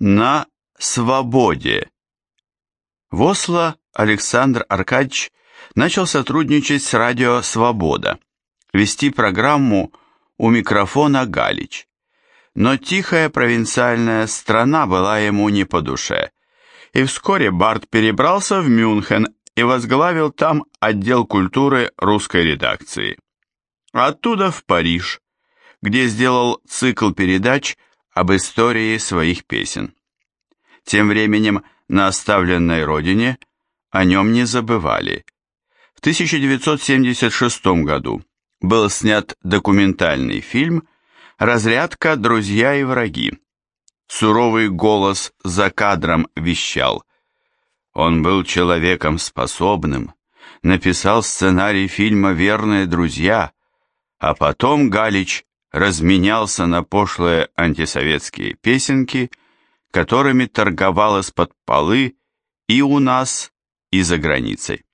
На свободе. В Осло Александр Аркадьевич начал сотрудничать с радио «Свобода», вести программу «У микрофона Галич». Но тихая провинциальная страна была ему не по душе, и вскоре Барт перебрался в Мюнхен и возглавил там отдел культуры русской редакции. Оттуда в Париж, где сделал цикл передач об истории своих песен. Тем временем на оставленной родине о нем не забывали. В 1976 году был снят документальный фильм «Разрядка. Друзья и враги». Суровый голос за кадром вещал. Он был человеком способным, написал сценарий фильма «Верные друзья», а потом Галич разменялся на пошлые антисоветские песенки, которыми торговал из-под полы и у нас, и за границей.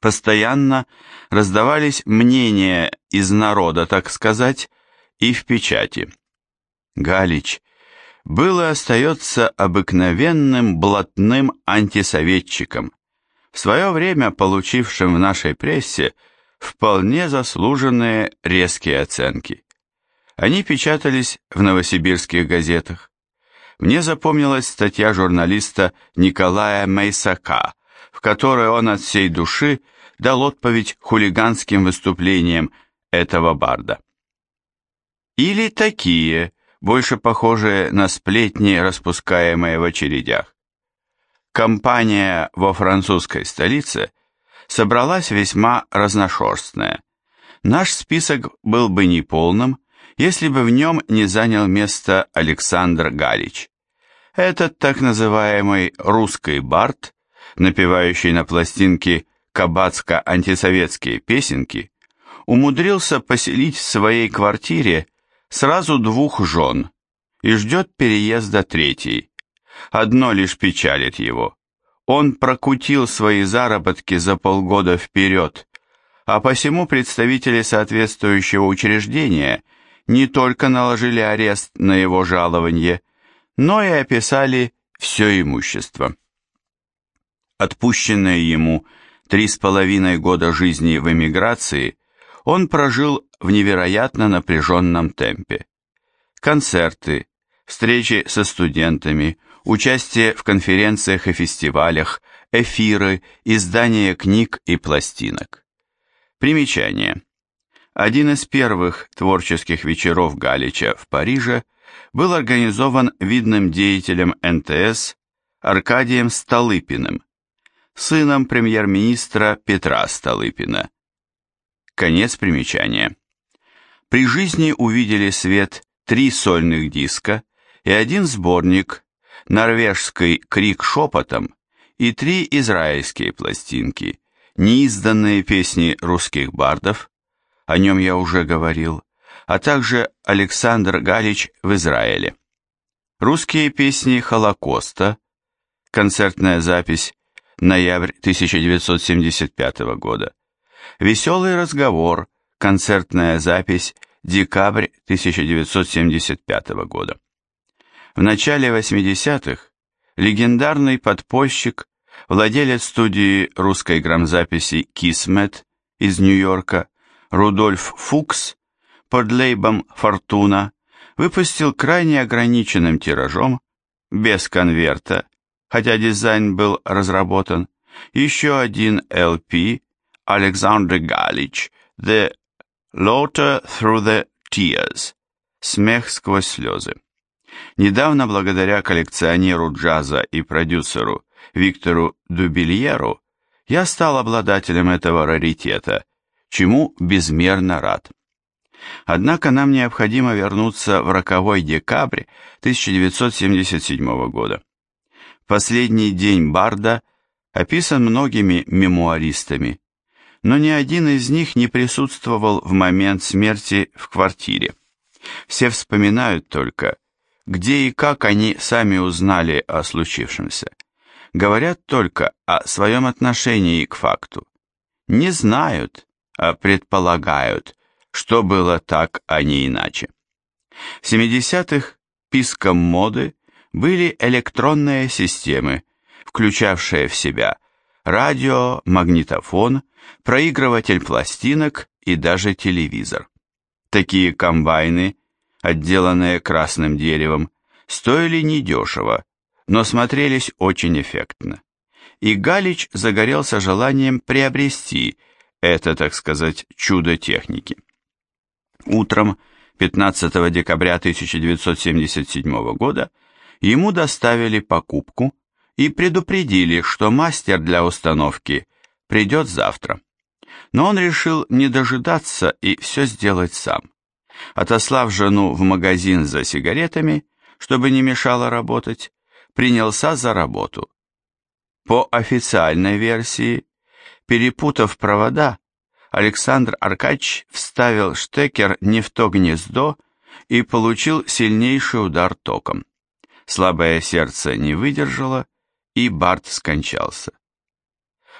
Постоянно раздавались мнения из народа, так сказать, и в печати. Галич был и остается обыкновенным блатным антисоветчиком, в свое время получившим в нашей прессе вполне заслуженные резкие оценки. Они печатались в новосибирских газетах. Мне запомнилась статья журналиста Николая Мейсака, в которой он от всей души дал отповедь хулиганским выступлениям этого барда. Или такие, больше похожие на сплетни, распускаемые в очередях. Компания во французской столице – собралась весьма разношерстная. Наш список был бы неполным, если бы в нем не занял место Александр Галич. Этот так называемый «русский бард», напевающий на пластинке кабацко-антисоветские песенки, умудрился поселить в своей квартире сразу двух жен и ждет переезда третьей. Одно лишь печалит его. Он прокутил свои заработки за полгода вперед, а посему представители соответствующего учреждения не только наложили арест на его жалование, но и описали все имущество. Отпущенное ему три с половиной года жизни в эмиграции, он прожил в невероятно напряженном темпе. Концерты, встречи со студентами, участие в конференциях и фестивалях, эфиры, издание книг и пластинок. Примечание. Один из первых творческих вечеров Галича в Париже был организован видным деятелем НТС Аркадием Столыпиным, сыном премьер-министра Петра Столыпина. Конец примечания. При жизни увидели свет три сольных диска и один сборник норвежский «Крик шепотом» и три израильские пластинки, неизданные песни русских бардов, о нем я уже говорил, а также Александр Галич в Израиле. Русские песни Холокоста, концертная запись, ноябрь 1975 года. Веселый разговор, концертная запись, декабрь 1975 года. В начале 80-х легендарный подпольщик, владелец студии русской грамзаписи «Кисмет» из Нью-Йорка, Рудольф Фукс, под лейбом «Фортуна», выпустил крайне ограниченным тиражом, без конверта, хотя дизайн был разработан, еще один LP Александр Галич «The Laughter Through the Tears» «Смех сквозь слезы». Недавно, благодаря коллекционеру джаза и продюсеру Виктору Дубильеру, я стал обладателем этого раритета, чему безмерно рад. Однако нам необходимо вернуться в роковой декабрь 1977 года. Последний день Барда описан многими мемуаристами, но ни один из них не присутствовал в момент смерти в квартире. Все вспоминают только, где и как они сами узнали о случившемся. Говорят только о своем отношении к факту. Не знают, а предполагают, что было так, а не иначе. В 70-х писком моды были электронные системы, включавшие в себя радио, магнитофон, проигрыватель пластинок и даже телевизор. Такие комбайны, отделанные красным деревом, стоили недешево, но смотрелись очень эффектно. И Галич загорелся желанием приобрести это, так сказать, чудо техники. Утром 15 декабря 1977 года ему доставили покупку и предупредили, что мастер для установки придет завтра. Но он решил не дожидаться и все сделать сам. Отослав жену в магазин за сигаретами, чтобы не мешало работать, принялся за работу. По официальной версии, перепутав провода, Александр Аркадьевич вставил штекер не в то гнездо и получил сильнейший удар током. Слабое сердце не выдержало, и Барт скончался.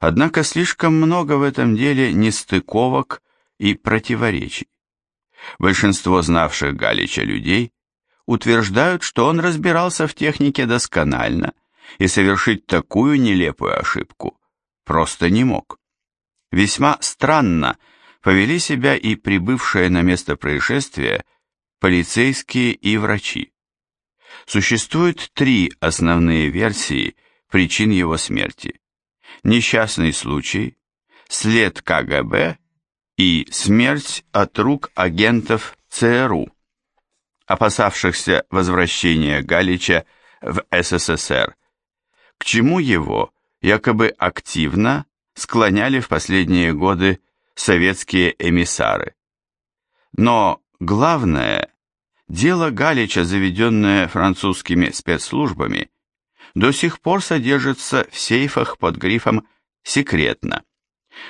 Однако слишком много в этом деле нестыковок и противоречий. Большинство знавших Галича людей утверждают, что он разбирался в технике досконально и совершить такую нелепую ошибку просто не мог. Весьма странно повели себя и прибывшие на место происшествия полицейские и врачи. Существует три основные версии причин его смерти. Несчастный случай, след КГБ и смерть от рук агентов ЦРУ, опасавшихся возвращения Галича в СССР, к чему его якобы активно склоняли в последние годы советские эмиссары. Но главное, дело Галича, заведенное французскими спецслужбами, до сих пор содержится в сейфах под грифом «секретно».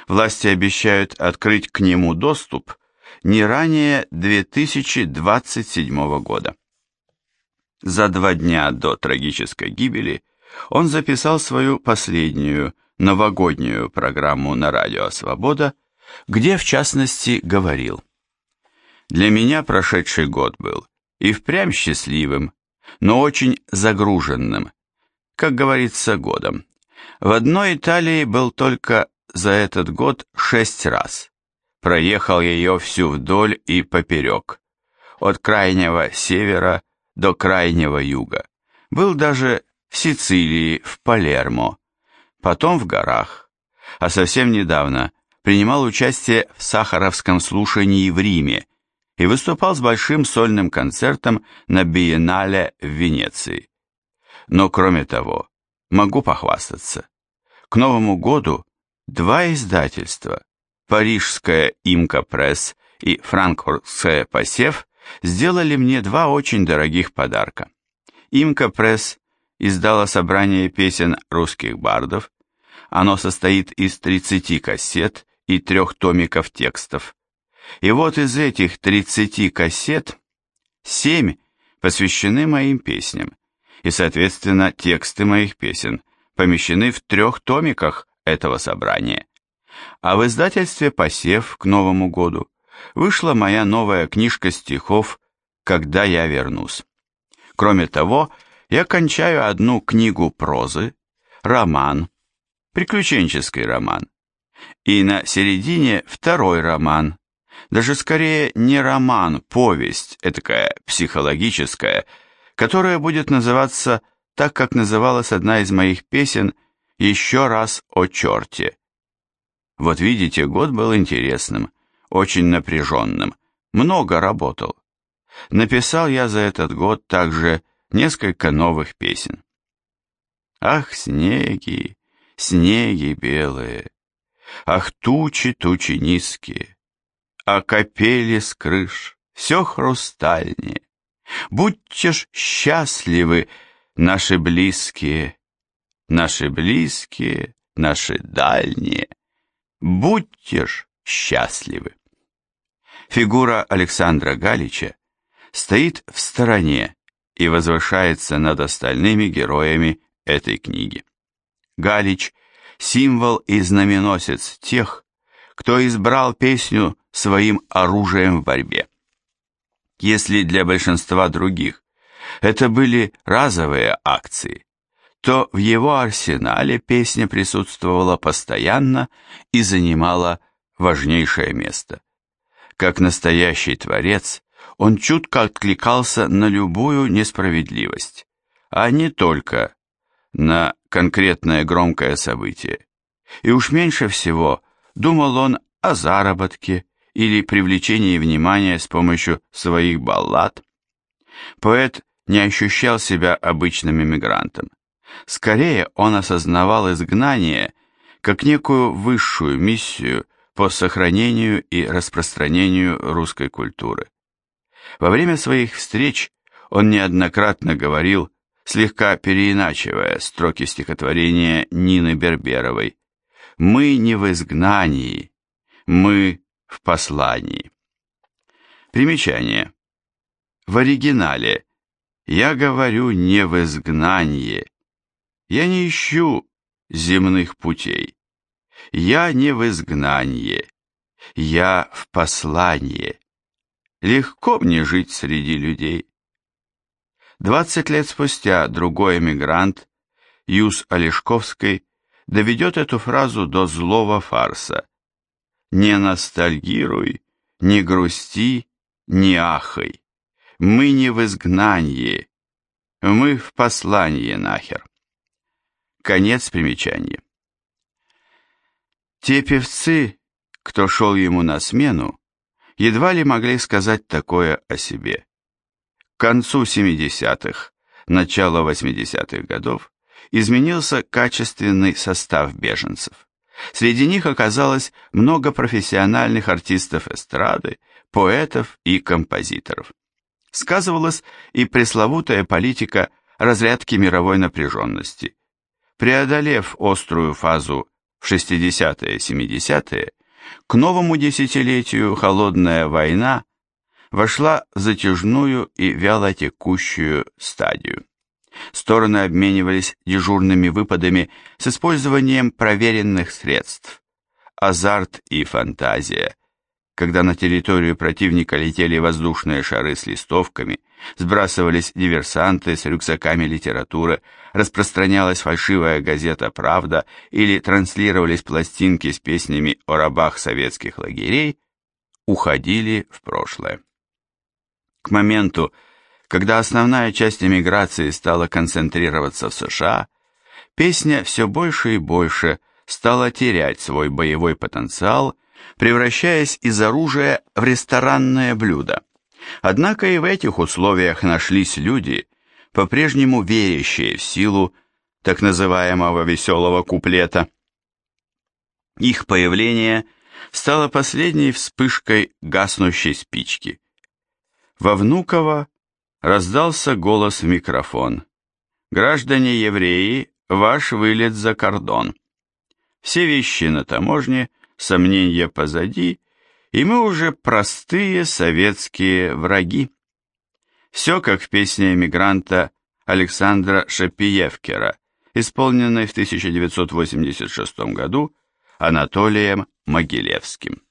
Власти обещают открыть к нему доступ не ранее 2027 года. За два дня до трагической гибели он записал свою последнюю новогоднюю программу на радио «Свобода», где, в частности, говорил «Для меня прошедший год был и впрямь счастливым, но очень загруженным, как говорится, годом. В одной Италии был только за этот год шесть раз. Проехал ее всю вдоль и поперек, от крайнего севера до крайнего юга. Был даже в Сицилии, в Палермо, потом в горах, а совсем недавно принимал участие в Сахаровском слушании в Риме и выступал с большим сольным концертом на Биеннале в Венеции. Но кроме того, могу похвастаться. К Новому году два издательства, парижская Имка Пресс и франкфуртская Посев, сделали мне два очень дорогих подарка. Имка Пресс издала собрание песен русских бардов. Оно состоит из 30 кассет и трех томиков текстов. И вот из этих 30 кассет 7 посвящены моим песням, и, соответственно, тексты моих песен помещены в трех томиках этого собрания. А в издательстве «Посев» к Новому году вышла моя новая книжка стихов «Когда я вернусь». Кроме того, я кончаю одну книгу прозы, роман, приключенческий роман, и на середине второй роман, даже скорее не роман, повесть, этакая психологическая, которая будет называться так, как называлась одна из моих песен «Еще раз о черте». Вот видите, год был интересным, очень напряженным, много работал. Написал я за этот год также несколько новых песен. Ах, снеги, снеги белые, Ах, тучи, тучи низкие, А капели с крыш, все хрустальнее. Будьте ж счастливы, наши близкие, Наши близкие, наши дальние, Будьте ж счастливы. Фигура Александра Галича стоит в стороне и возвышается над остальными героями этой книги. Галич – символ и знаменосец тех, кто избрал песню своим оружием в борьбе. Если для большинства других это были разовые акции, то в его арсенале песня присутствовала постоянно и занимала важнейшее место. Как настоящий творец, он чутко откликался на любую несправедливость, а не только на конкретное громкое событие. И уж меньше всего думал он о заработке или привлечении внимания с помощью своих баллад. Поэт не ощущал себя обычным иммигрантом. Скорее он осознавал изгнание как некую высшую миссию по сохранению и распространению русской культуры. Во время своих встреч он неоднократно говорил, слегка переиначивая строки стихотворения Нины Берберовой, «Мы не в изгнании, мы в послании». Примечание. В оригинале «Я говорю не в изгнании, я не ищу земных путей, я не в изгнании, я в послании». Легко мне жить среди людей. Двадцать лет спустя другой эмигрант, Юс Олешковский, доведет эту фразу до злого фарса. «Не ностальгируй, не грусти, не ахай. Мы не в изгнании, мы в послании нахер». Конец примечания. Те певцы, кто шел ему на смену, едва ли могли сказать такое о себе. К концу 70-х, начало 80-х годов изменился качественный состав беженцев. Среди них оказалось много профессиональных артистов эстрады, поэтов и композиторов. Сказывалась и пресловутая политика разрядки мировой напряженности. Преодолев острую фазу в 60-е-70-е, к новому десятилетию холодная война вошла в затяжную и вялотекущую стадию. Стороны обменивались дежурными выпадами с использованием проверенных средств. Азарт и фантазия, когда на территорию противника летели воздушные шары с листовками, сбрасывались диверсанты с рюкзаками литературы, распространялась фальшивая газета «Правда» или транслировались пластинки с песнями о рабах советских лагерей, уходили в прошлое. К моменту, когда основная часть эмиграции стала концентрироваться в США, песня все больше и больше стала терять свой боевой потенциал, превращаясь из оружия в ресторанное блюдо. Однако и в этих условиях нашлись люди, по-прежнему верящие в силу так называемого веселого куплета. Их появление стало последней вспышкой гаснущей спички. Во Внуково раздался голос в микрофон. «Граждане евреи, ваш вылет за кордон. Все вещи на таможне, сомнения позади, и мы уже простые советские враги. Все как в песне эмигранта Александра Шапиевкера, исполненной в 1986 году Анатолием Могилевским.